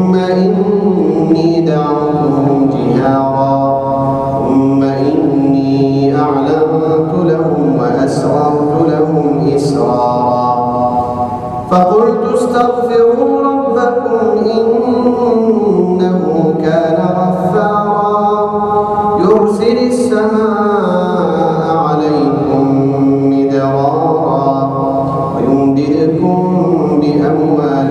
ثم إني دعوتهم جهارا. ثم إني أعلنت لهم وأسررت لهم إسرارا. فقلت استغفروا ربكم إنه كان غفارا. يرسل السماء عليكم مدرارا ويمددكم بأموال